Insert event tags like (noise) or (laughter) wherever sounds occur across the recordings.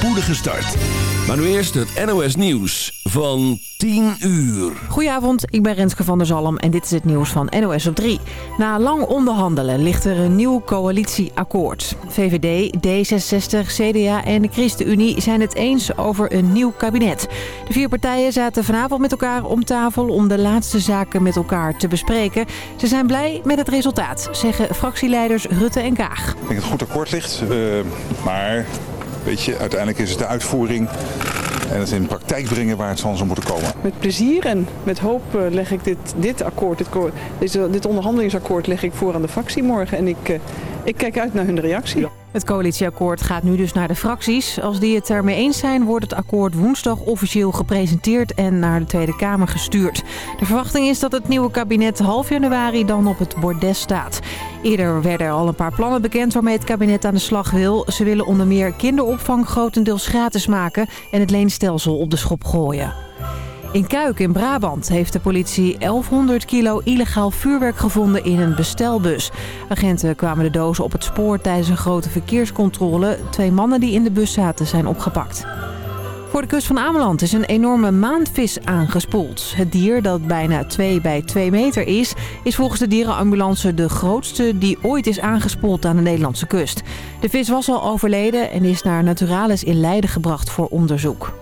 spoedige start. Maar nu eerst het NOS Nieuws van 10 uur. Goedenavond, ik ben Renske van der Zalm en dit is het nieuws van NOS op 3. Na lang onderhandelen ligt er een nieuw coalitieakkoord. VVD, D66, CDA en de ChristenUnie zijn het eens over een nieuw kabinet. De vier partijen zaten vanavond met elkaar om tafel om de laatste zaken met elkaar te bespreken. Ze zijn blij met het resultaat, zeggen fractieleiders Rutte en Kaag. Ik denk dat het goed akkoord ligt, uh, maar weet je, uiteindelijk is het de uitvoering en het in de praktijk brengen waar het van zou moeten komen. Met plezier en met hoop uh, leg ik dit, dit akkoord, dit, dit, dit, onderhandelingsakkoord leg ik voor aan de fractie morgen. En ik, uh, ik kijk uit naar hun reactie. Het coalitieakkoord gaat nu dus naar de fracties. Als die het ermee eens zijn, wordt het akkoord woensdag officieel gepresenteerd en naar de Tweede Kamer gestuurd. De verwachting is dat het nieuwe kabinet half januari dan op het bordes staat. Eerder werden er al een paar plannen bekend waarmee het kabinet aan de slag wil. Ze willen onder meer kinderopvang grotendeels gratis maken en het leenstelsel op de schop gooien. In Kuik in Brabant heeft de politie 1100 kilo illegaal vuurwerk gevonden in een bestelbus. Agenten kwamen de dozen op het spoor tijdens een grote verkeerscontrole. Twee mannen die in de bus zaten zijn opgepakt. Voor de kust van Ameland is een enorme maandvis aangespoeld. Het dier, dat bijna 2 bij 2 meter is, is volgens de dierenambulance de grootste die ooit is aangespoeld aan de Nederlandse kust. De vis was al overleden en is naar Naturalis in Leiden gebracht voor onderzoek.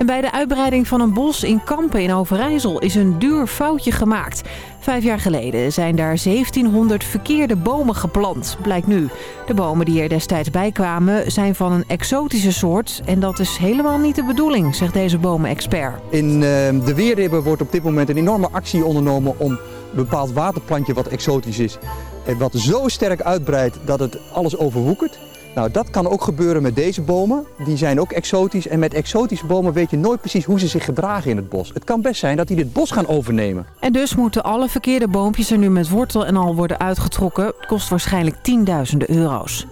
En bij de uitbreiding van een bos in Kampen in Overijssel is een duur foutje gemaakt. Vijf jaar geleden zijn daar 1700 verkeerde bomen geplant, blijkt nu. De bomen die er destijds bij kwamen zijn van een exotische soort. En dat is helemaal niet de bedoeling, zegt deze bomenexpert. In uh, de Weerribben wordt op dit moment een enorme actie ondernomen om een bepaald waterplantje wat exotisch is. En wat zo sterk uitbreidt dat het alles overwoekert. Nou, dat kan ook gebeuren met deze bomen. Die zijn ook exotisch. En met exotische bomen weet je nooit precies hoe ze zich gedragen in het bos. Het kan best zijn dat die dit bos gaan overnemen. En dus moeten alle verkeerde boompjes er nu met wortel en al worden uitgetrokken. Het kost waarschijnlijk tienduizenden euro's.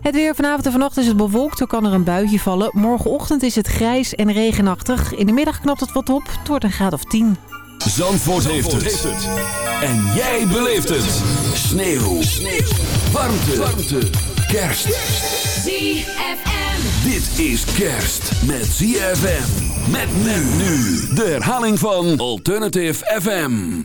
Het weer vanavond en vannacht is het bewolkt, er kan er een buitje vallen. Morgenochtend is het grijs en regenachtig. In de middag knapt het wat op, het wordt een graad of 10. Zandvoort, Zandvoort heeft, het. heeft, het. En jij beleeft het. Sneeuw. Sneeuw. Warmte. Warmte. Kerst. ZFM. Dit is kerst met ZFM. Met men nu. De herhaling van Alternative FM.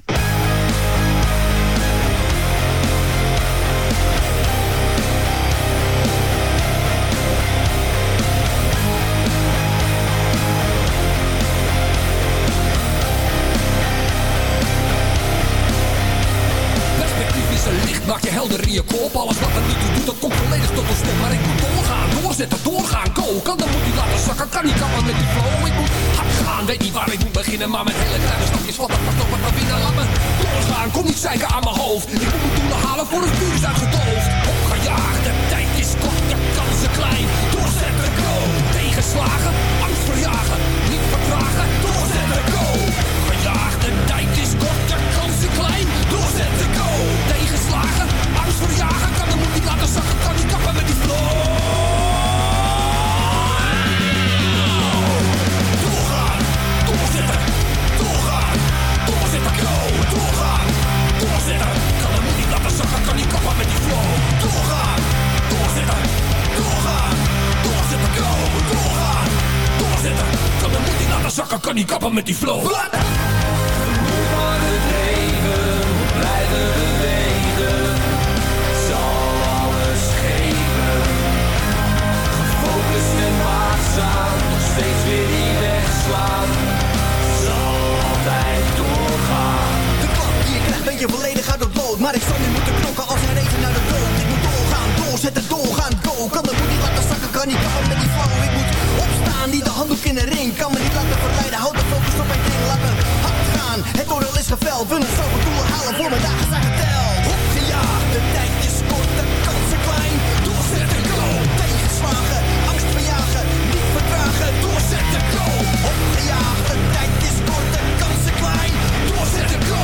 Maak je helder in je kop, alles wat er niet toe doet, dat komt volledig tot een stop. Maar ik moet doorgaan, doorzetten, doorgaan, go. Kan dan moet niet laten zakken, kan niet kappen met die flow. Ik moet hard gaan, weet niet waar ik moet beginnen, maar met hele kleine stapjes. Wat dat toch wat naar binnen, laat me doorgaan. Kom niet zeiken aan mijn hoofd, ik moet mijn doelen halen voor het vuur is uitgedoofd. Opgejaagd, de tijd is kort, de kansen klein. Doorzetten, go. Tegenslagen, angst verjagen, niet vertragen, doorzetten, go. Gejaagd, de tijd is kort, de kansen klein. Doorzetten, go. Kan de zakken, kan de moed niet laten zakken, kan niet kappen met die flow. Zakken, kan niet kappen met die flow. Wat? van het leven blijven ben je volledig uit het lood Maar ik zal nu moeten knokken. Als een even naar de dood Ik moet doorgaan, doorzetten, doorgaan, go. Kan de moed niet laten zakken, kan niet kappen met die flow Ik moet opstaan, niet de handdoek in de ring. Kan me niet laten verleiden, houd de focus op mijn ding. Laat me hard gaan, het oordeel is geveld. Wil nog zoveel doelen halen, voor mijn dagen zijn geteld. Opgejaagd, de tijd is kort, de kansen klein. Doorzetten, go, tegenslagen, angst verjagen Niet vertragen, doorzetten, go. Opgejaagd, de tijd is kort, de kansen klein. Doorzetten, go,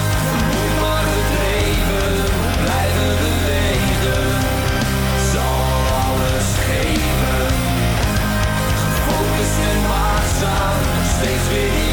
nog steeds weer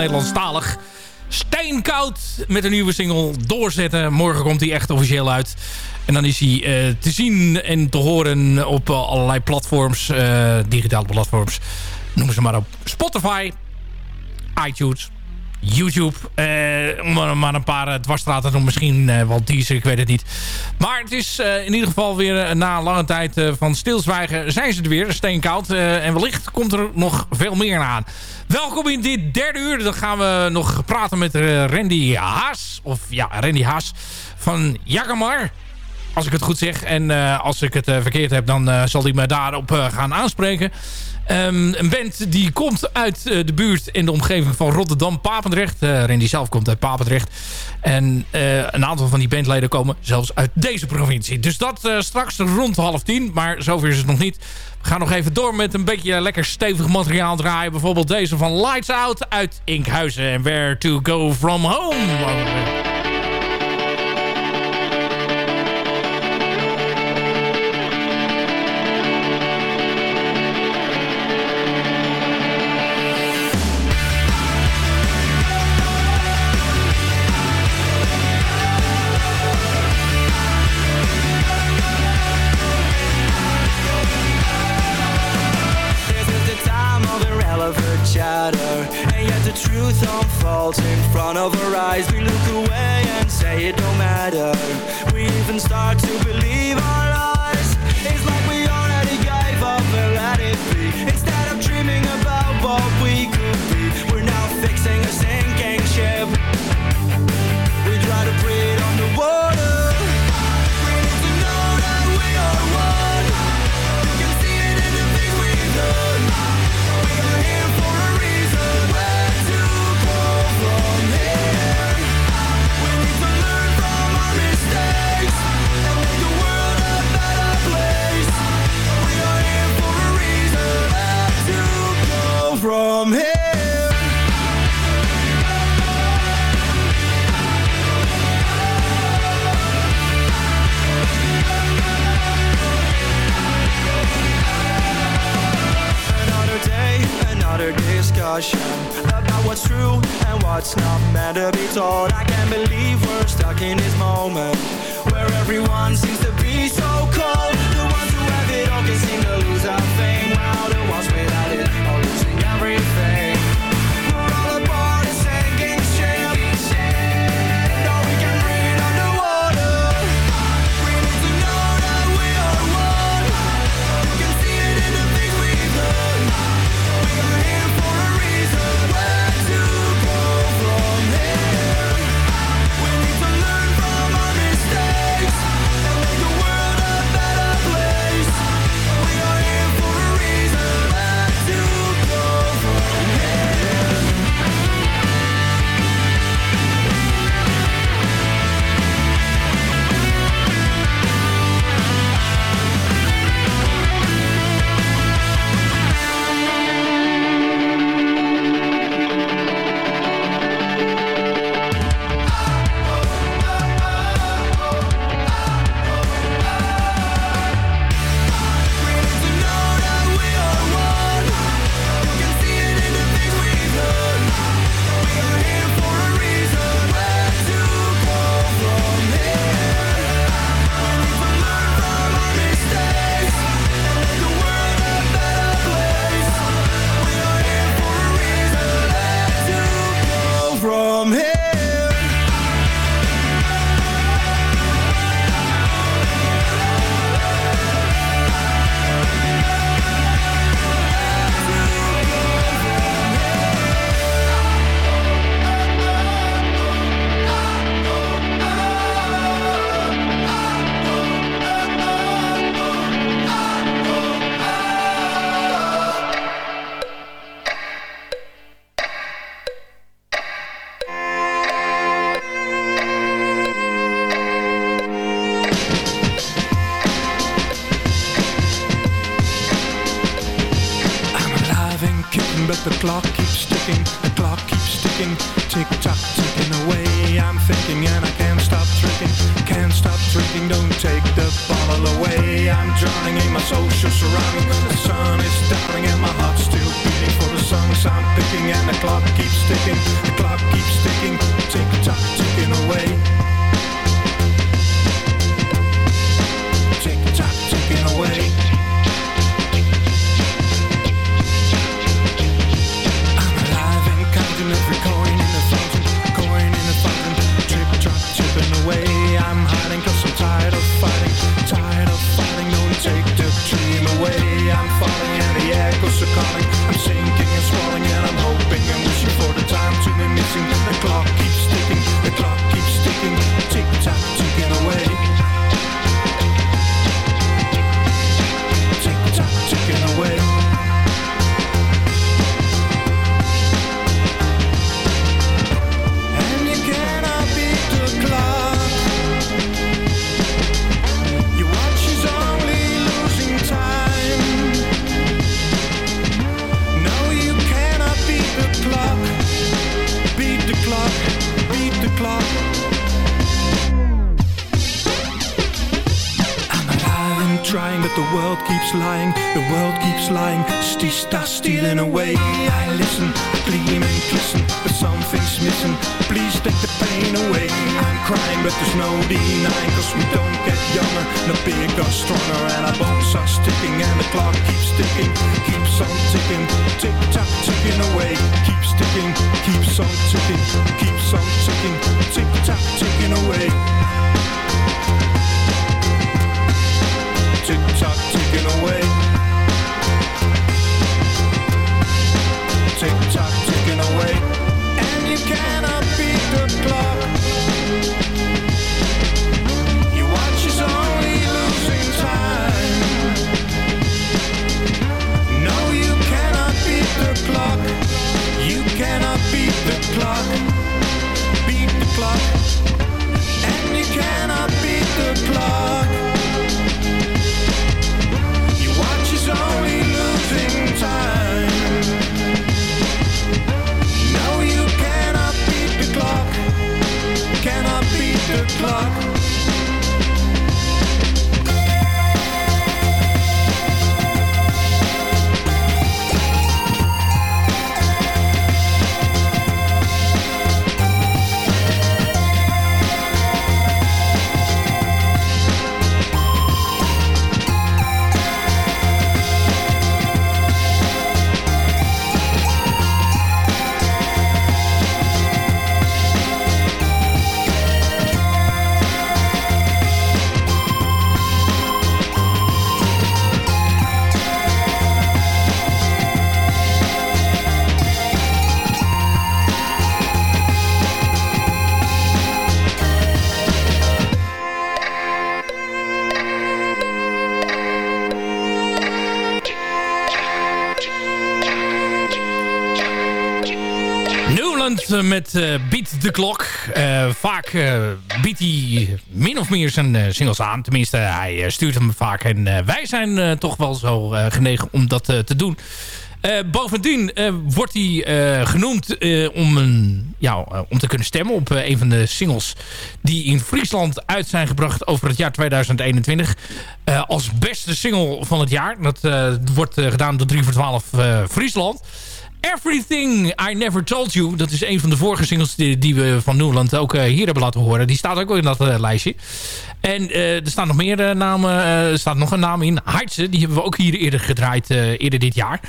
Nederlandstalig. Steenkoud met een nieuwe single doorzetten. Morgen komt hij echt officieel uit. En dan is hij eh, te zien en te horen op eh, allerlei platforms, eh, digitale platforms. Noem ze maar op Spotify, iTunes, YouTube. Eh, maar een paar uh, dwarsstraten te noemen. Misschien eh, wel teaser, ik weet het niet. Maar het is eh, in ieder geval weer eh, na lange tijd eh, van stilzwijgen zijn ze er weer. Steenkoud. eh, en wellicht komt er nog veel meer aan. Welkom in dit derde uur. Dan gaan we nog praten met eh, Randy Haas. Of ja, Randy Haas van Jagamar. Als ik het goed zeg. En eh, als ik het eh, verkeerd heb, dan eh, zal hij me daarop eh, gaan aanspreken. Ehm, een band die komt uit eh, de buurt in de omgeving van Rotterdam-Papendrecht. Uh, Randy zelf komt uit Papendrecht. En eh, een aantal van die bandleden komen zelfs uit deze provincie. Dus dat eh, straks rond half tien. Maar zover is het nog niet. We gaan nog even door met een beetje lekker stevig materiaal draaien. Bijvoorbeeld deze van Lights Out uit Inkhuizen. En Where to Go From Home. Discussion About what's true and what's not. Meant to be told I can't believe we're stuck in this moment Where everyone seems to be so cold. The ones who have it all can seem to lose our fame While the ones without it are losing everything but the world keeps lying. The world keeps lying. Start stealing away. I listen, gleam and glisten, but something's missing. Please take the pain away. I'm crying, but there's no denying, cause we don't get younger, no bigger, stronger, and our bones are sticking, and the clock keeps ticking, keeps on ticking, tick tock, ticking away. Keeps ticking, keeps on ticking, keeps on ticking, tick tock, ticking away. Away. Met eh, Beat the Clock. Eh, vaak eh, biedt hij min of meer zijn singles aan. Tenminste, hij stuurt hem vaak. En wij zijn toch wel zo genegen om dat te doen. Bovendien wordt hij genoemd om, een, ja, om te kunnen stemmen op een van de singles die in Friesland uit zijn gebracht over het jaar 2021. Eh, als beste single van het jaar. Dat wordt gedaan door 3 voor 12 eh, Friesland. Everything I Never Told You. Dat is een van de vorige singles die, we van Newland ook eh, hier hebben laten horen. Die staat ook in dat eh, lijstje. En eh, er staan nog meer namen. er staat nog een naam in. Heidse, die hebben we ook hier eerder gedraaid. eerder dit jaar.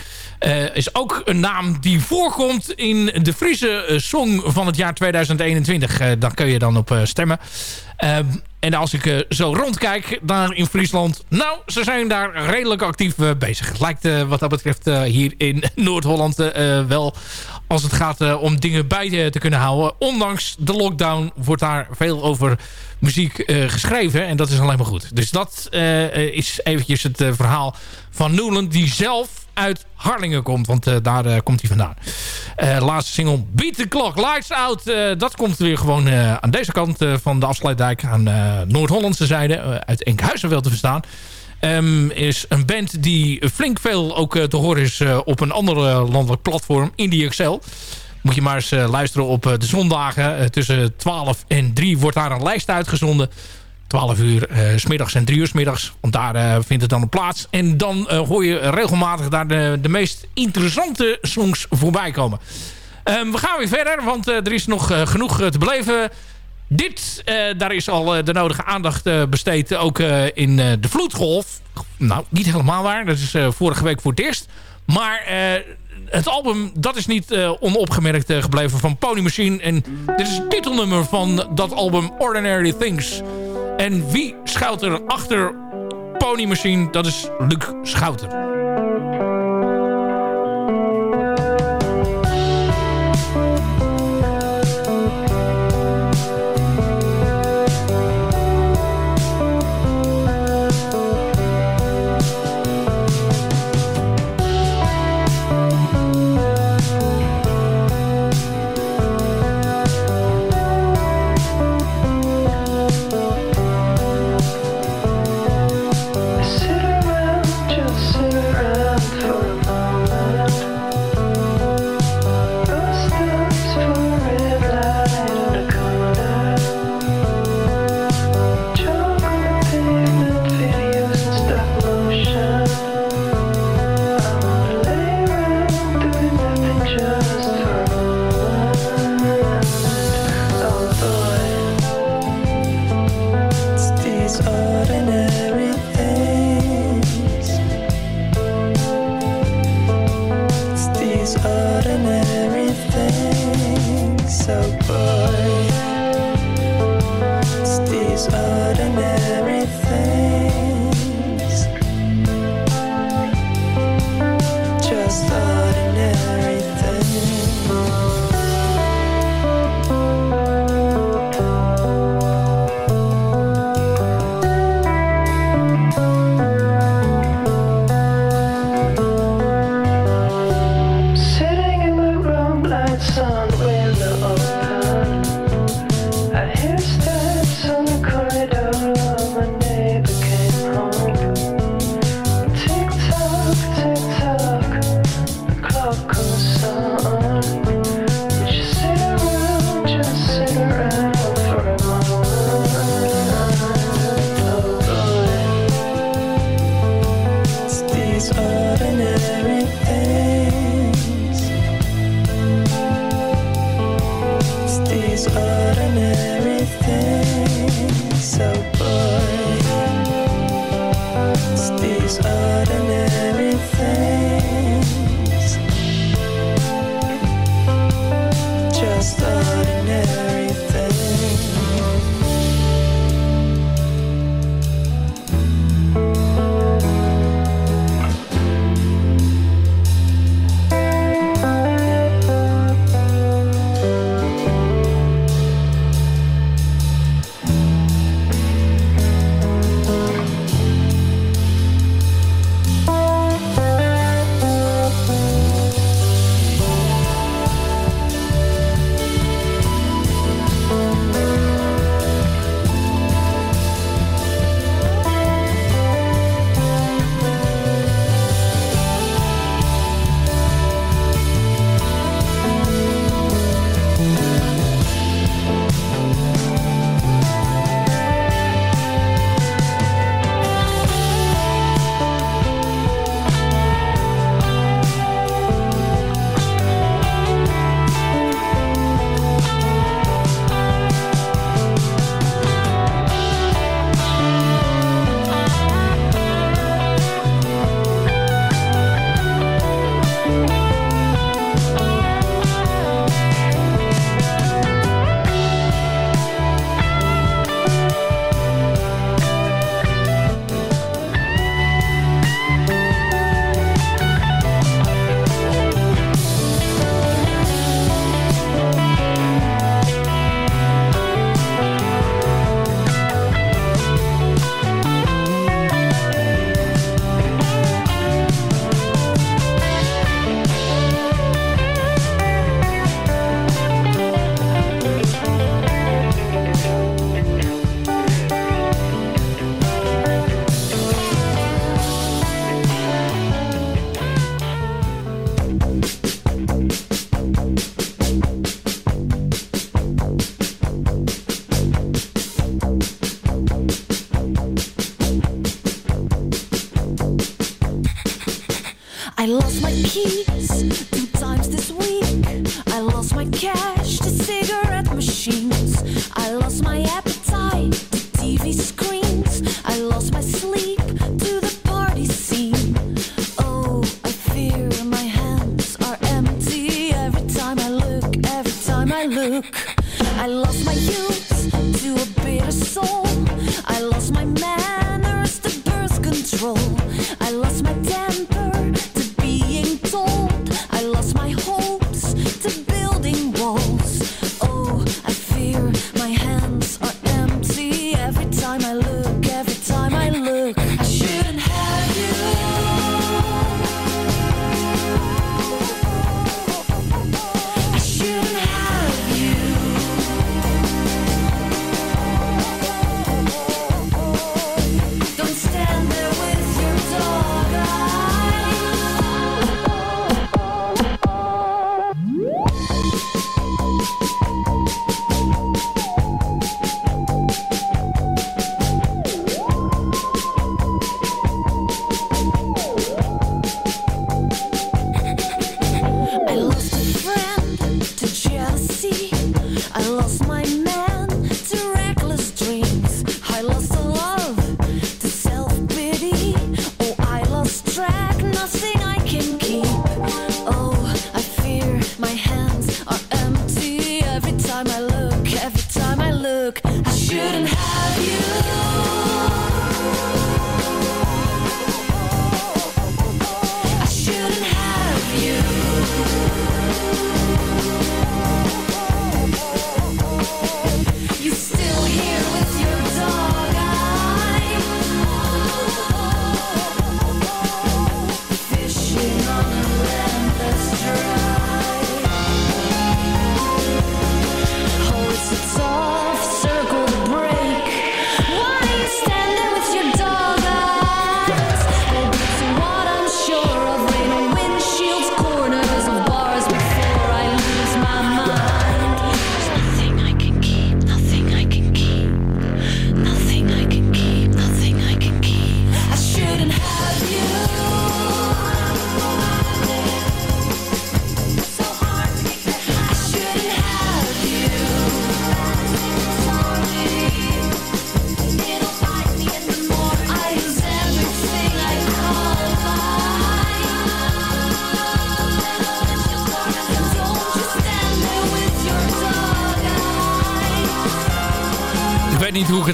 Is ook een naam die voorkomt in de Friese song van het jaar 2021. Eh, daar kun je dan op stemmen. En als ik eh, zo rondkijk daar in Friesland... nou, ze zijn daar redelijk actief eh, bezig. Het lijkt eh, wat dat betreft hier in (laughs) Noord-Holland wel... als het gaat om dingen bij te kunnen houden. Ondanks de lockdown wordt daar veel over muziek geschreven. En dat is alleen maar goed. Dus dat is eventjes het verhaal van Newland... die zelf uit Harlingen komt. Want eh, daar eh, komt hij vandaan. Eh, laatste single Beat the Clock, Lights Out. dat komt weer gewoon aan deze kant van de afsluitdijk. Aan Noord-Hollandse zijde. uit Enkhuizen wel te verstaan. Ehm, is een band die flink veel ook te horen is op een ander landelijk platform, Indie Excel. Moet je maar eens luisteren op de zondagen. tussen 12 en 3 wordt daar een lijst uitgezonden. 12 uur uh, smiddags en 3 uur smiddags. Want daar uh, vindt het dan plaats. En dan uh, hoor je regelmatig daar de, de meest interessante songs voorbij komen. Um, we gaan weer verder, want er is nog genoeg te beleven. Dit, daar is al de nodige aandacht besteed. Ook in de vloedgolf. Nou, niet helemaal waar. Dat is vorige week voor het eerst. Maar het album, dat is niet onopgemerkt gebleven van Pony Machine. En dit is het titelnummer van dat album Ordinary Things. En wie schuilt er achter Pony Machine? Dat is Luc Schouten.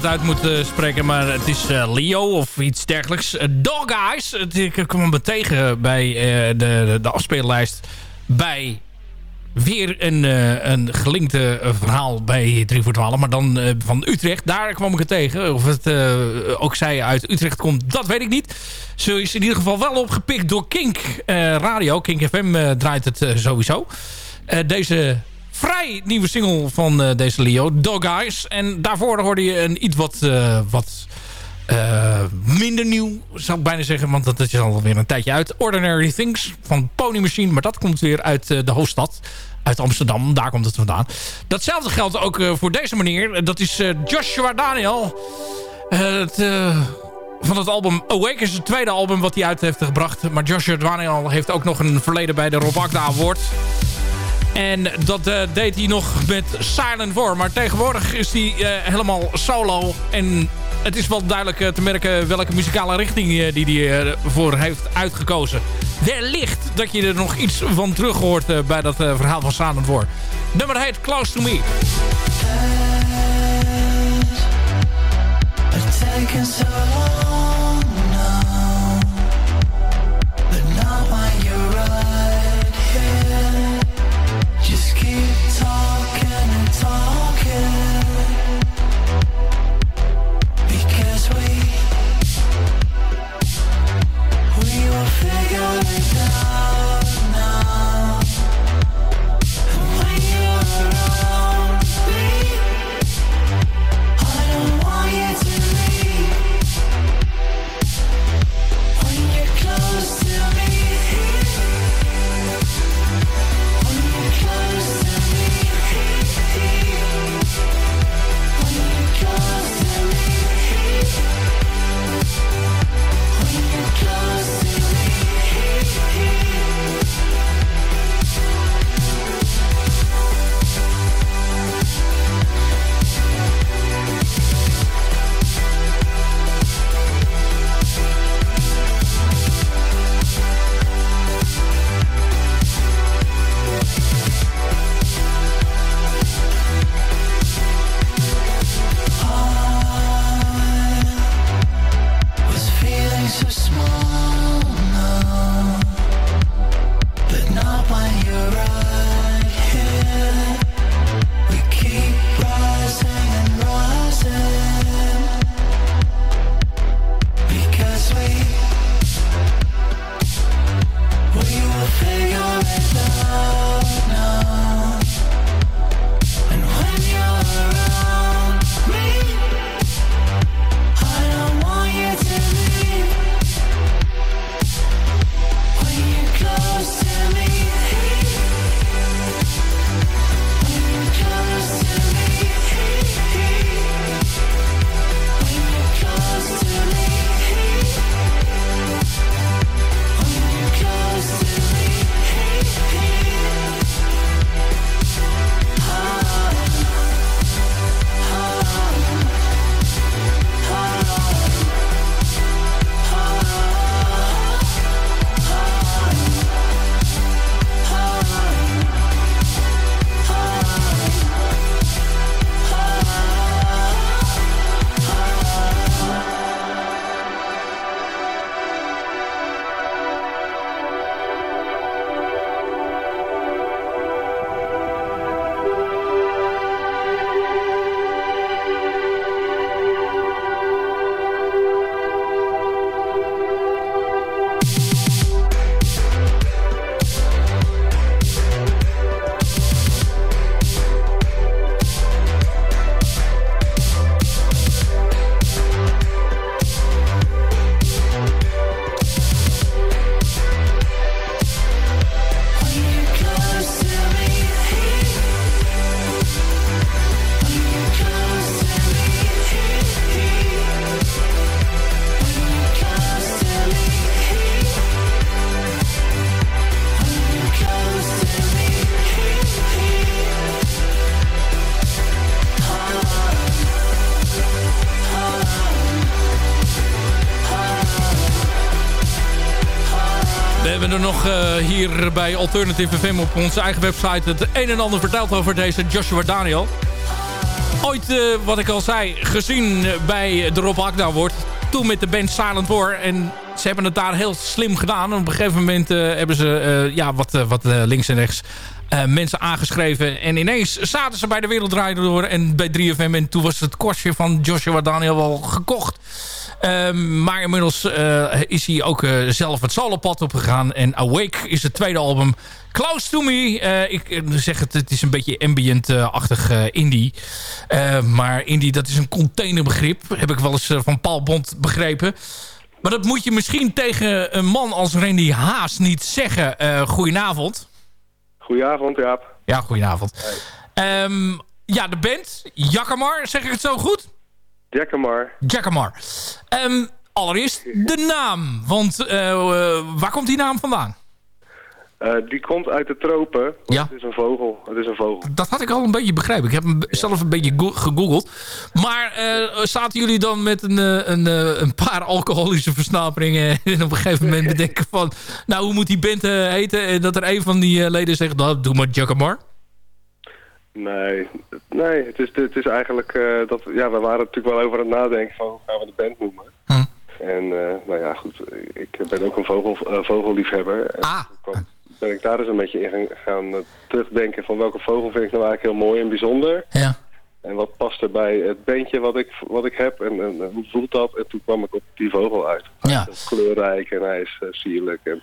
Uit moet eh, spreken, maar het is eh, Leo of iets dergelijks. Eh, Dog Eyes, ik kwam me tegen bij de, de, afspeellijst bij weer een, een gelinkte verhaal bij 3 voor 12, maar dan van Utrecht. Daar kwam ik het tegen. Of het ook zij uit Utrecht komt, dat weet ik niet. Ze is in ieder geval wel opgepikt door Kink Radio. Kink FM draait het sowieso. Deze vrij nieuwe single van eh, deze Leo, Dog Eyes. En daarvoor hoorde je een iets wat, eh, wat eh, minder nieuw, zou ik bijna zeggen. Want dat is alweer een tijdje uit. Ordinary Things van Pony Machine. Maar dat komt weer uit de hoofdstad. Uit Amsterdam, daar komt het vandaan. Datzelfde geldt ook voor deze meneer. Dat is Joshua Daniel. Het, van het album Awake is het tweede album wat hij uit heeft gebracht. Maar Joshua Daniel heeft ook nog een verleden bij de Rob Agda Award. En dat eh, deed hij nog met Silent War. Maar tegenwoordig is hij eh, helemaal solo. En het is wel duidelijk eh, te merken welke muzikale richting die hij eh, voor heeft uitgekozen. Wellicht dat je er nog iets van terug hoort bij dat verhaal van Silent War. Nummer heet Close to Me. Bij Alternative FM op onze eigen website... het een en ander verteld over deze Joshua Daniel. Ooit, eh, wat ik al zei, gezien bij de Rob wordt. Toen met de band Silent War. En ze hebben het daar heel slim gedaan. Op een gegeven moment eh, hebben ze eh, ja, wat, wat links en rechts mensen aangeschreven. En ineens zaten ze bij de Wereld Door en bij 3FM. En toen was het korstje van Joshua Daniel wel gekocht. Ehm, maar inmiddels eh, is hij ook eh, zelf het solopad opgegaan. En Awake is het tweede album. Close to Me. Eh, ik zeg het, het is een beetje ambient-achtig indie. Maar indie, dat is een containerbegrip. Heb ik wel eens van Paul Bond begrepen. Maar dat moet je misschien tegen een man als Randy Haas niet zeggen. Goedenavond. Goedenavond, Jaap. Ja, goedenavond. Ehm, ja, de band. Jackamar, zeg ik het zo goed? Jackamar. Jackamar. Ehm, allereerst de naam. Want eh, eh, waar komt die naam vandaan? Eh, die komt uit de tropen. Ja. Het is een vogel. Het is een vogel. Dat had ik al een beetje begrepen. Ik heb hem zelf een beetje go- gegoogeld. Maar eh, zaten jullie dan met een, een, een paar alcoholische versnaperingen... (laughs) en op een gegeven moment bedenken van... nou, hoe moet die band eh, heten? En dat er een van die leden zegt... nou, doe maar Jackamar. Nee, nee het, is, het is eigenlijk eh, dat... Ja, we waren natuurlijk wel over aan het nadenken van hoe gaan we de band noemen. Hm. En eh, nou ja, goed. Ik ben ook een vogel, eh, vogelliefhebber. En Ah. toen kwam- ben ik daar dus een beetje in gaan, gaan terugdenken van welke vogel vind ik nou eigenlijk heel mooi en bijzonder. Ja. En wat past er bij het beentje wat ik, wat ik heb en, en, hoe voelt dat? En toen kwam ik op die vogel uit. Ja. Hij is kleurrijk en hij is sierlijk. En,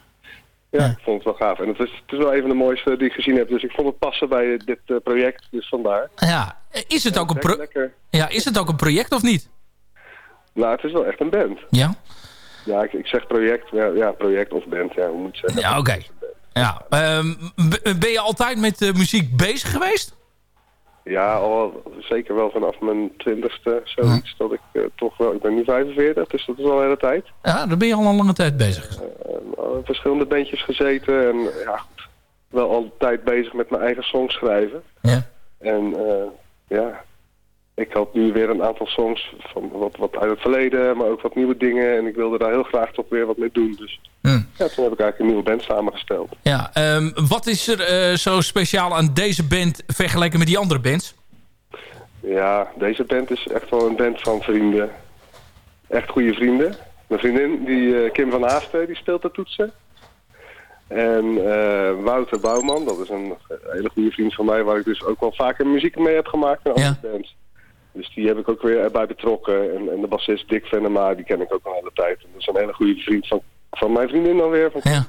ja, ik vond het wel gaaf. En het is, het is wel een van de mooiste die ik gezien heb. Dus ik vond het passen bij dit eh, project. Dus vandaar. Ja, is het, ook een Lekker. ja, is het ook een project of niet? Nou, het is wel echt een band. Ja? Ja, ik, ik zeg project. Ja, ja, project of band. Ja, hoe moet je zeggen? Ja, oké. Ja, ehm, ben je altijd met eh, muziek bezig geweest? Ja, al, zeker wel vanaf mijn twintigste. Zoiets dat ik eh, toch wel... Ik ben nu 45, dus dat is al een hele tijd. Ja, daar ben je al een lange tijd bezig. Verschillende bandjes gezeten. En ja, goed, wel altijd bezig met mijn eigen songs schrijven. Ja. En eh, ja, ik had nu weer een aantal songs van wat, wat uit het verleden, maar ook wat nieuwe dingen. En ik wilde daar heel graag toch weer wat mee doen. Dus Hm. ja, toen heb ik eigenlijk een nieuwe band samengesteld. Ja, ehm, wat is er eh, zo speciaal aan deze band vergeleken met die andere bands? Ja, deze band is echt wel een band van vrienden. Echt goede vrienden. Mijn vriendin, die eh, Kim van Haasten, die speelt de toetsen. En eh, Wouter Bouwman, dat is een hele goede vriend van mij... waar ik dus ook wel vaker muziek mee heb gemaakt in andere bands. Dus die heb ik ook weer erbij betrokken. En, en de bassist Dick Venema, die ken ik ook al een hele tijd. En dat is een hele goede vriend van, van mijn vriendin dan weer. Van ja.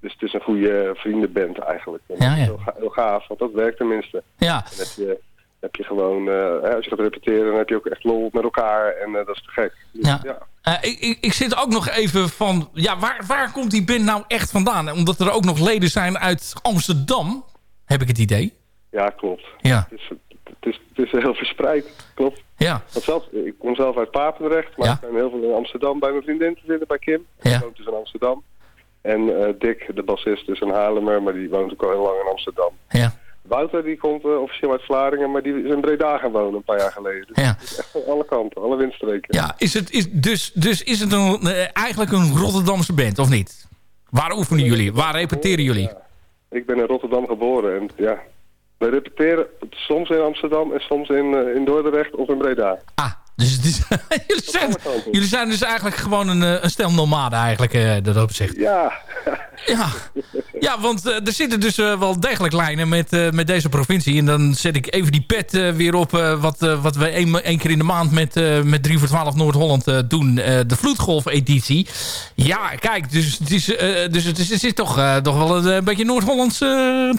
Dus het is een goede vriendenband eigenlijk. En Ja, dat is. Heel, ga- heel gaaf, want dat werkt tenminste. Ja. Dan heb je, gewoon, eh, als je gaat repeteren, dan heb je ook echt lol met elkaar. En eh, dat is te gek. Dus, Ja. Eh, ik, ik, ik zit ook nog even van... Ja, waar, waar komt die band nou echt vandaan? Omdat er ook nog leden zijn uit Amsterdam, heb ik het idee. Ja, klopt. Ja. Het is, het, is, het is heel verspreid, klopt. Ja. Want zelf, ik kom zelf uit Papendrecht, maar Ja. ik ben heel veel in Amsterdam bij mijn vriendin te vinden, bij Kim. Ja. Die woont dus in Amsterdam. En Dick, de bassist, is een Haarlemmer, maar die woont ook al heel lang in Amsterdam. Ja. Wouter, die komt eh, officieel uit Vlaardingen, maar die is in Breda gaan wonen een paar jaar geleden. Dus Ja. het is echt van alle kanten, alle windstreken. Ja, is het, is, dus, dus is het een, eh, eigenlijk een Rotterdamse band, of niet? Waar oefenen jullie? Waar repeteren jullie? Ik ben in Rotterdam geboren en ja, we repeteren soms in Amsterdam en soms in, eh, in Dordrecht of in Breda. Dus (laughs) jullie, zijn, jullie zijn dus eigenlijk gewoon een, eh, een stel nomaden eigenlijk, eh, dat opzicht. Ja. Ja, ja want eh, er zitten dus wel degelijk lijnen met, met deze provincie. En dan zet ik even die pet weer op wat, wat we één keer in de maand met, met 3 voor 12 Noord-Holland doen. de Vloedgolf-editie. Ja, kijk, dus het, is, dus het, is, er zit toch, toch wel een, een beetje Noord-Hollands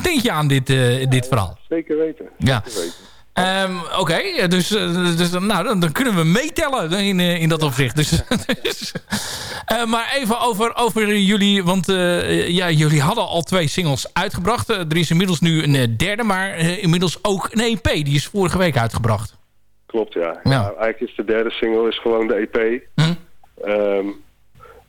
tintje aan dit, dit verhaal. Zeker weten. Ja. Zeker weten. Ehm, Oké, dus, eh, dus nou, dan, dan kunnen we meetellen in, eh, in dat opzicht. Dus, (laughs) dus, eh, maar even over, over jullie, want ja, jullie hadden al twee singles uitgebracht. Er is inmiddels nu een derde, maar inmiddels ook een EP. Die is vorige week uitgebracht. Klopt, ja. Ja. ja. Eigenlijk is de derde single is gewoon de EP. Hm? Ehm,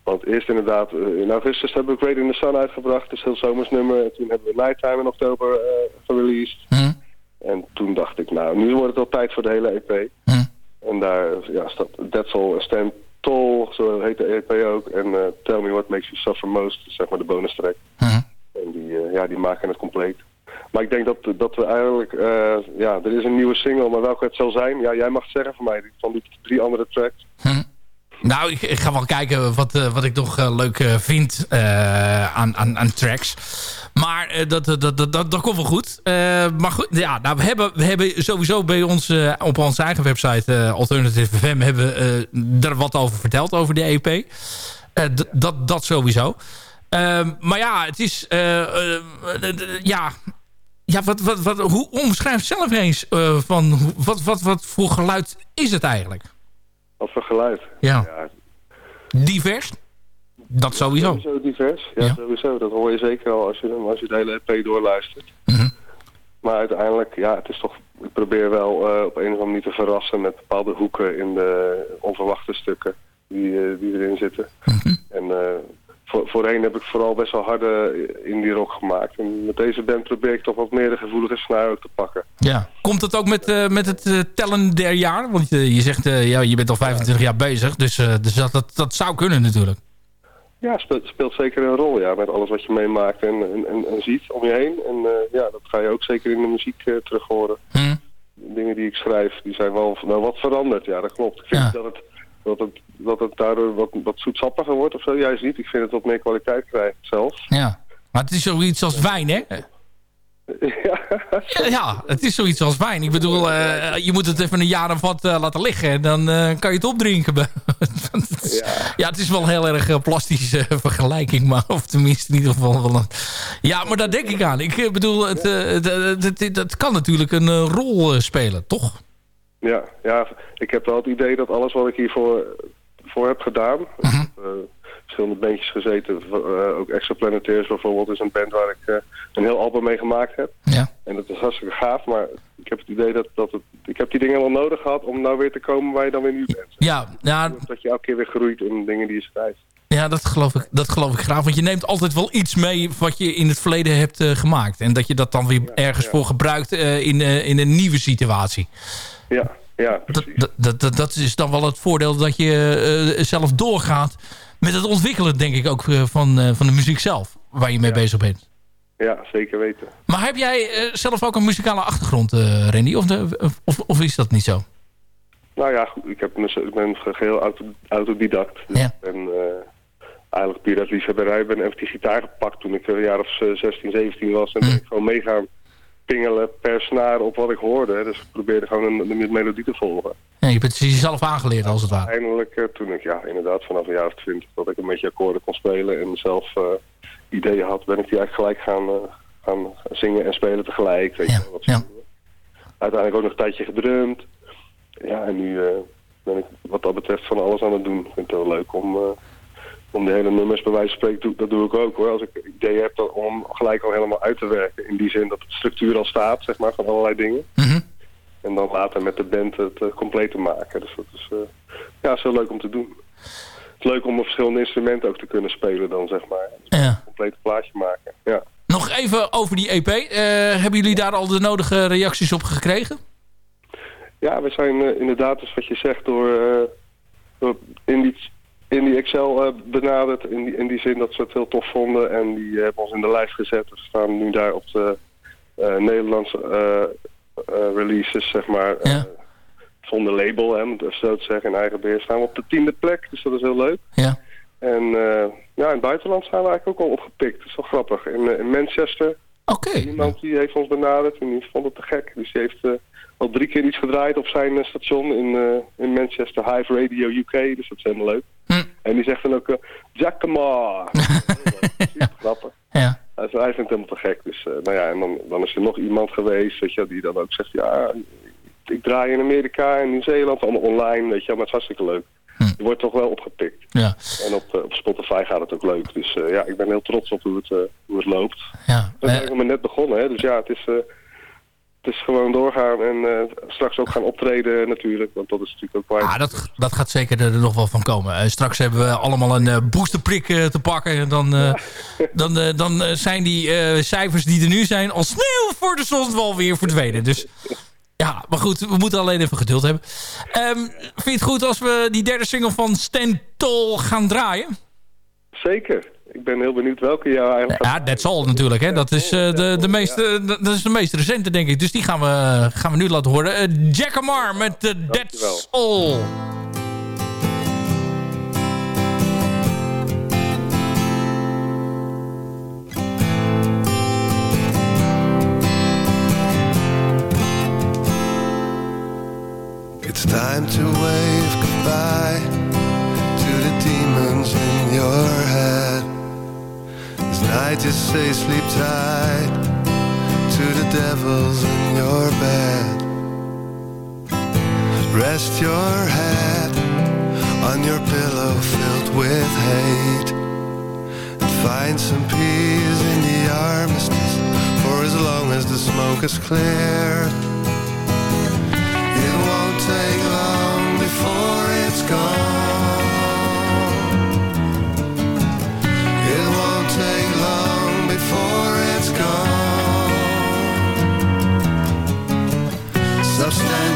want eerst inderdaad, in augustus hebben we Great in the Sun uitgebracht. Het is heel zomersnummer. En toen hebben we Nighttime in oktober gereleased. Hm? En toen dacht ik, nou, nu wordt het wel tijd voor de hele EP. Hm? En daar ja, staat All a Stand Toll, zo heet de EP ook. En eh, Tell Me What Makes You Suffer Most, zeg maar de bonus track. En die, eh, ja, die maken het compleet. Maar ik denk dat, dat we eigenlijk, eh, ja, er is een nieuwe single, maar welke het zal zijn, ja, jij mag het zeggen voor mij, van die drie andere tracks. Nou, ik, ik ga wel kijken wat, eh, wat ik nog eh, leuk eh, vind aan, aan, aan tracks. Maar dat, dat, dat, dat, dat komt wel goed. Maar goed, ja, nou, we, hebben, we hebben sowieso bij ons op onze eigen website Alternative FM hebben we er wat over verteld over de EP. Dat, dat sowieso. Ehm, maar ja, het is... ja, ja wat, wat, wat, hoe omschrijf zelf eens van wat, wat, wat voor geluid is het eigenlijk? Wat voor geluid. Ja. Divers? Dat sowieso. Sowieso divers, ja, sowieso. Dat hoor je zeker al als je, als je de hele EP doorluistert. Mhm. Maar uiteindelijk, ja, het is toch... Ik probeer wel eh, op een of andere manier te verrassen met bepaalde hoeken in de onverwachte stukken die, eh, die erin zitten. Mhm. En eh, voor, voorheen heb ik vooral best wel harde indie rock gemaakt. En met deze band probeer ik toch wat meer de gevoelige snaar te pakken. Ja. Komt het ook met, eh, met het eh, tellen der jaar? Want eh, je zegt, ja, je bent al 25 jaar bezig. Dus, dus dat, dat, dat zou kunnen natuurlijk. Ja, speelt, speelt zeker een rol, ja, met alles wat je meemaakt en, en, en, en ziet om je heen. En ja, dat ga je ook zeker in de muziek terug horen. Hm. Dingen die ik schrijf, die zijn wel, wel wat veranderd. Ja, dat klopt. Ik vind niet dat het, dat het, dat het daardoor wat, wat zoetsappiger wordt of zo. Juist niet. Ik vind het wat meer kwaliteit krijgt zelf. Ja. Maar het is zoiets als wijn, hè? (laughs) Ja, ja, het is zoiets als wijn. Ik bedoel, eh, je moet het even een jaar of wat eh, laten liggen. En dan eh, kan je het opdrinken. (laughs) ja. het is wel een heel erg plastische vergelijking. Maar, of tenminste in ieder geval wel een... Ja, maar daar denk ik aan. Ik bedoel, het, het, het, het- kan natuurlijk een rol spelen, toch? Ja, ja, ik heb wel het idee dat alles wat ik hiervoor voor heb gedaan... Ik heb eh, verschillende bandjes gezeten, eh, ook Extra Planetairs bijvoorbeeld is een band waar ik eh, een heel album mee gemaakt heb. Ja. En dat is hartstikke gaaf, maar ik heb het idee dat, dat het, ik heb die dingen wel nodig gehad om nou weer te komen waar je dan weer nu bent. Ja, ja, Dat je elke keer weer groeit in dingen die je schrijft. Ja, dat geloof, ik, dat geloof ik graag. Want je neemt altijd wel iets mee wat je in het verleden hebt eh, gemaakt. En dat je dat dan weer ergens voor gebruikt eh, in, eh, in een nieuwe situatie. Ja, ja. Dat, dat, dat, dat, is dan wel het voordeel dat je zelf doorgaat met het ontwikkelen, denk ik, ook van, van de muziek zelf. Waar je mee bezig bent. Ja, zeker weten. Maar heb jij zelf ook een muzikale achtergrond, Randy? Of, of, of is dat niet zo? Nou ja, ik, heb, ik ben geheel auto, autodidact. Dus eh, eigenlijk puur uit liefhebberij. Ben even die gitaar gepakt toen ik een jaar of eh, 16, 17 was. En ben ik gewoon mee gaan pingelen per snaar op wat ik hoorde. Dus ik probeerde gewoon een, een melodie te volgen. Ja, je bent het jezelf aangeleerd, als het ware. Uiteindelijk, eh, toen ik ja, inderdaad vanaf een jaar of twintig dat ik een beetje akkoorden kon spelen en zelf eh, ideeën had, ben ik die eigenlijk gelijk gaan, eh, gaan zingen en spelen tegelijk. Weet je, wat doen. Uiteindelijk ook nog een tijdje gedrumd. Ja, en nu eh, ben ik wat dat betreft van alles aan het doen. Ik vind het heel leuk om, eh, om de hele nummers bij wijze van spreken, doe- dat doe ik ook hoor. Als ik ideeën heb dan, om gelijk al helemaal uit te werken. In die zin dat de structuur al staat, zeg maar, van allerlei dingen. En dan later met de band het eh, compleet te maken. Dus dat is, eh, ja, is heel leuk om te doen. Het is leuk om op verschillende instrumenten ook te kunnen spelen dan, zeg maar. Dus Ja. Een compleet plaatje maken, ja. Nog even over die EP. Eh, hebben jullie daar al de nodige reacties op gekregen? Ja, we zijn inderdaad, dus wat je zegt, door, door in, die, in die Excel eh, benaderd. In die, in die zin dat ze het heel tof vonden. En die hebben ons in de lijst gezet. We staan nu daar op de eh, Nederlandse eh, eh, releases, zeg maar. eh, zonder label, hè, even zo te zeggen, in eigen beheer staan we op de tiende plek. Dus dat is heel leuk. Ja. En eh, ja, in het buitenland zijn we eigenlijk ook al opgepikt. Dat is wel grappig. In, eh, in Manchester. Iemand die heeft ons benaderd en die vond het te gek. Dus die heeft eh, al drie keer iets gedraaid op zijn eh, station in, eh, in Manchester. Hive Radio UK. Dus dat is helemaal leuk. En die zegt dan ook, uh, Giacomo. (laughs) Super grappig. Ja. Dus hij vindt het helemaal te gek. Dus eh, nou ja, en dan, dan is er nog iemand geweest, weet je, die dan ook zegt, ja, ik draai in Amerika en Nieuw-Zeeland, allemaal online, weet je, maar het is hartstikke leuk. Je wordt toch wel opgepikt. Ja. En op, eh, op Spotify gaat het ook leuk. Dus eh, ja, ik ben heel trots op hoe het, eh, hoe het loopt. Ja. We zijn maar net begonnen, hè. Dus ja, het is, eh, is gewoon doorgaan en eh, straks ook gaan optreden natuurlijk. Want dat is natuurlijk ook belangrijk. Ja, ah, dat, dat gaat zeker er, nog wel van komen. Uh, straks hebben we allemaal een uh, boosterprik te pakken. En dan, dan, dan zijn die cijfers die er nu zijn al sneeuw voor de zon wel weer verdwenen. Dus ja, maar goed, we moeten alleen even geduld hebben. Um, vind je het goed als we die derde single van Stentol gaan draaien? Zeker ik ben heel benieuwd welke jou eigenlijk... Ja, That's All natuurlijk. Hè? Dat, is, eh, de, de meest, dat is de meest recente, denk ik. Dus die gaan we, eh, gaan we nu laten horen. Eh, Jack Amar met That's All. I just say sleep tight To the devils in your bed. Rest your head On your pillow filled with hate And find some peace in the armistice For as long as the smoke is clear It won't take long before it's gone.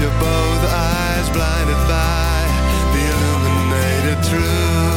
Your both eyes blinded by the illuminated truth.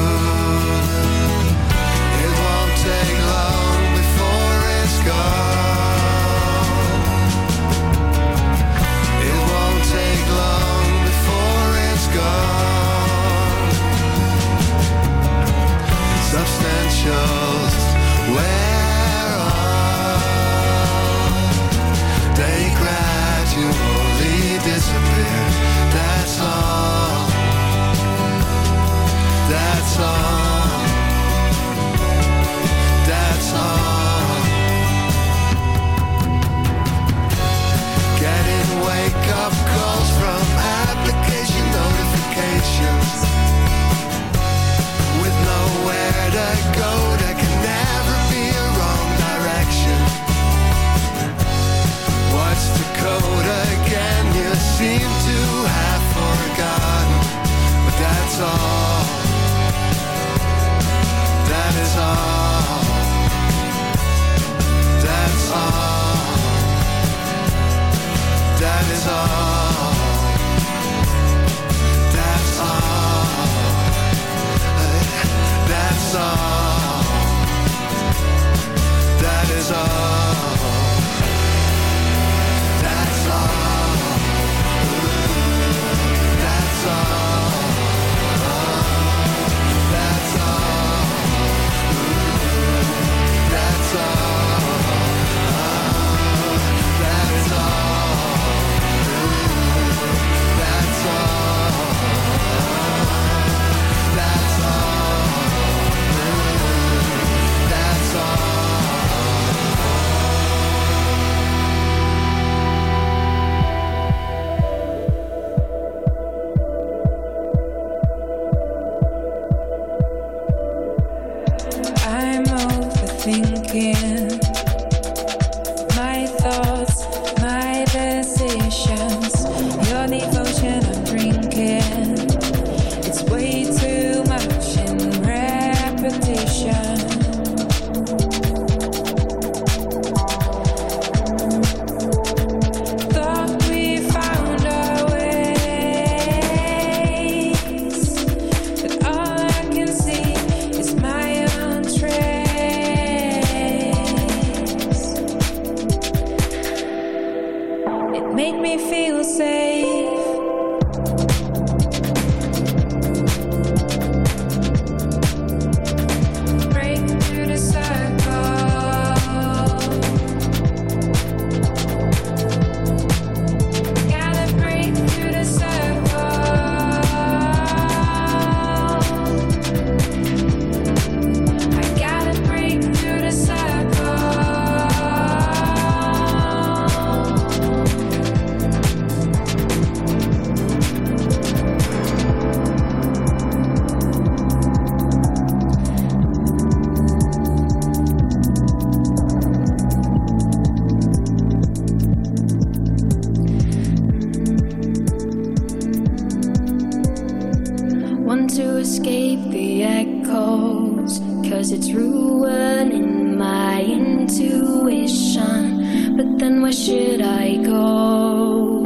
Then where should I go?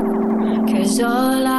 Cause all I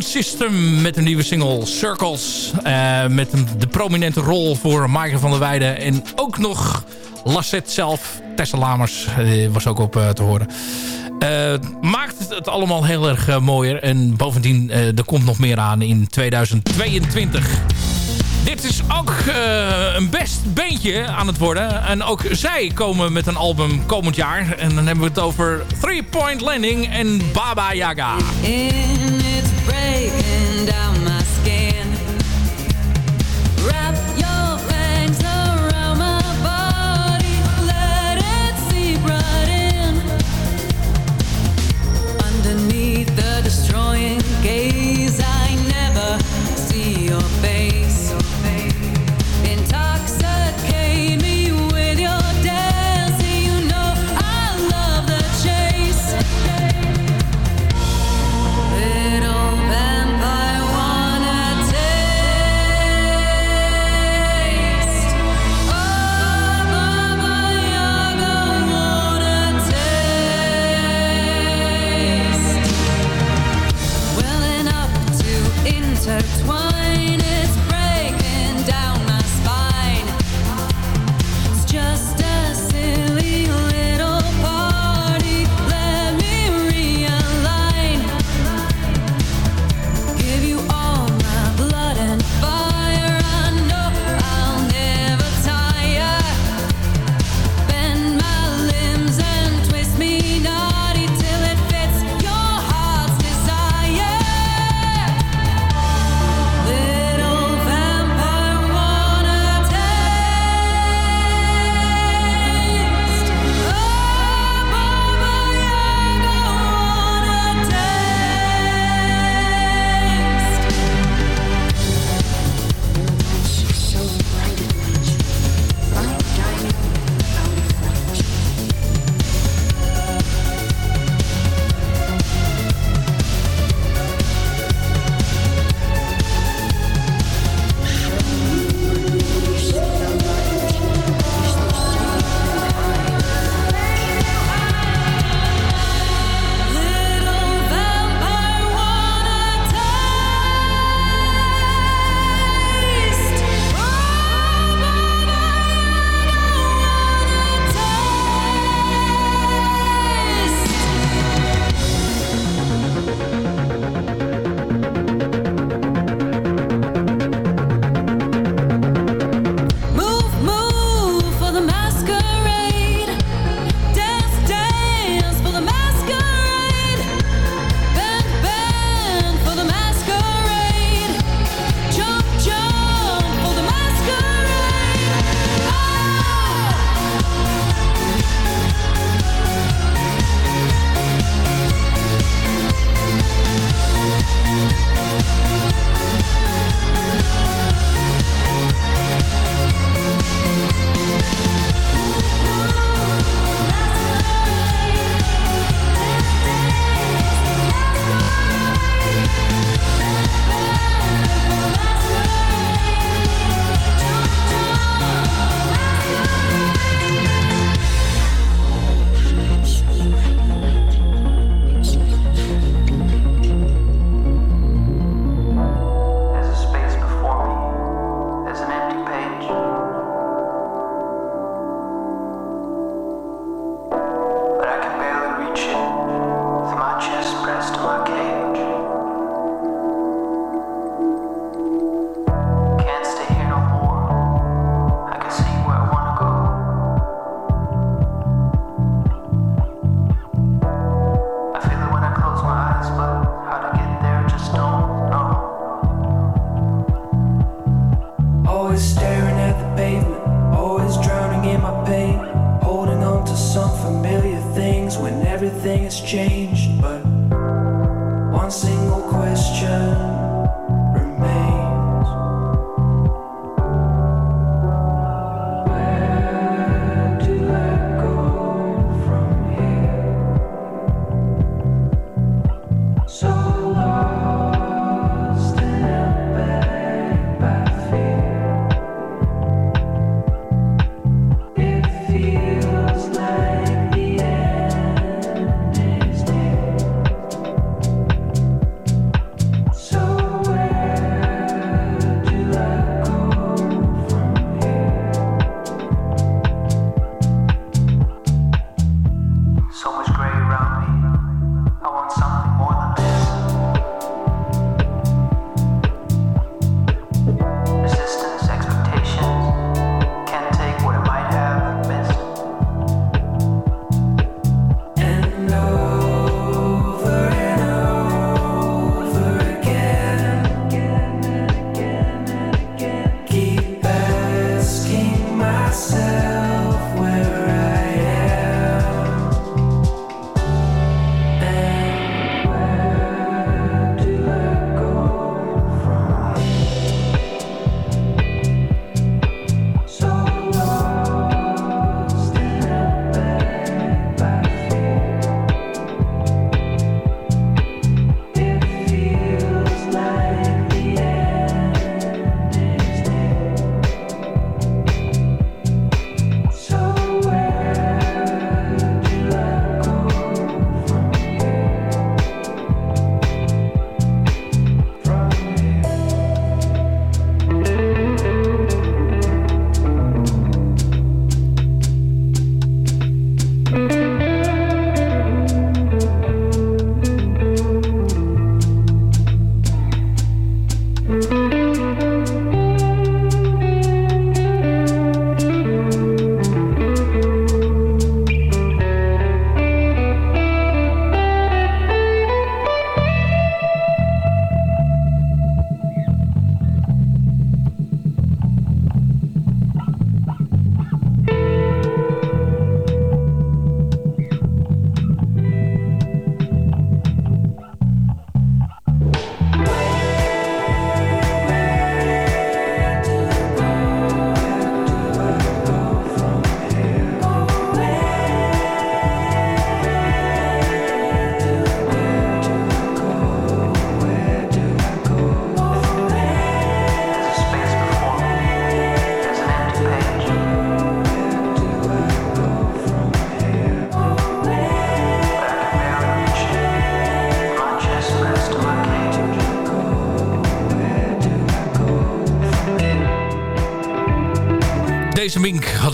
System met een nieuwe single Circles. Eh, met een, de prominente rol voor Maaike van der Weijden. En ook nog Lassette zelf. Tessa Lamers eh, was ook op eh, te horen. Maakt het, allemaal heel erg mooier. En bovendien, er komt nog meer aan in 2022. Dit is ook een best beentje aan het worden. En ook zij komen met een album komend jaar. En dan hebben we het over Three Point Landing en Baba Yaga. Breaking down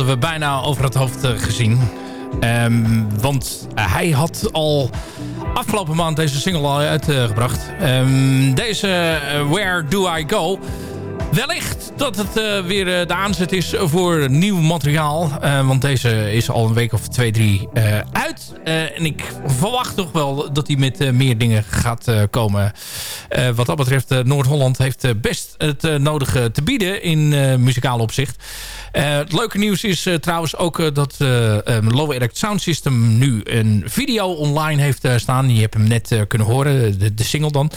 we bijna over het hoofd eh, gezien. Ehm, want hij had al afgelopen maand deze single al uitgebracht. Ehm, deze eh, Where Do I Go... Wellicht dat het eh, weer eh, de aanzet is voor nieuw materiaal. Eh, want deze is al een week of twee, drie uit. En ik verwacht toch wel dat hij met meer dingen gaat komen. Wat dat betreft, Noord-Holland heeft best het nodige te bieden in muzikaal opzicht. Het leuke nieuws is trouwens ook dat eh um, Low Erect Sound System nu een video online heeft staan. Je hebt hem net kunnen horen, de, de single dan.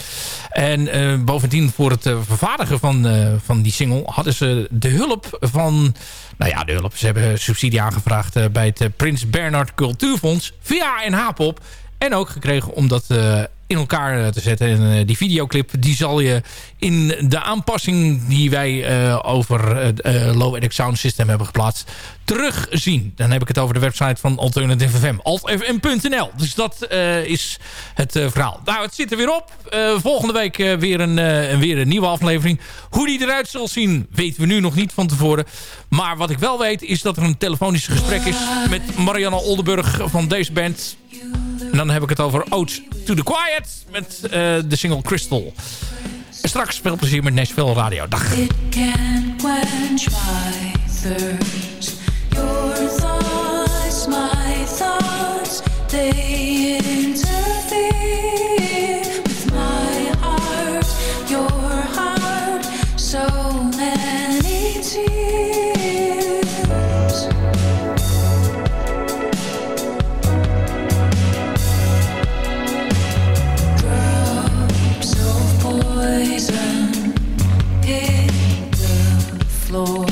En bovendien voor het vervaardigen van, van die single hadden ze de hulp van... Nou ja, de hulp. Ze hebben subsidie aangevraagd eh, bij het eh, Prins Bernhard Cultuurfonds via NH-pop. En ook gekregen om dat eh, in elkaar eh, te zetten. En eh, die videoclip die zal je in de aanpassing die wij eh, over het Low Edit Sound System hebben geplaatst terugzien. Dan heb ik het over de website van Alternative FM. altfm.nl. Dus dat is het verhaal. Nou, het zit er weer op. Volgende week weer, een, weer een nieuwe aflevering. Hoe die eruit zal zien, weten we nu nog niet van tevoren. Maar wat ik wel weet, is dat er een telefonisch gesprek is... met Marianne Oldenburg van deze band. En dan heb ik het over Oats to the Quiet... met eh, de single Crystal. En straks veel plezier met Nashville Radio. Dag. My they floor.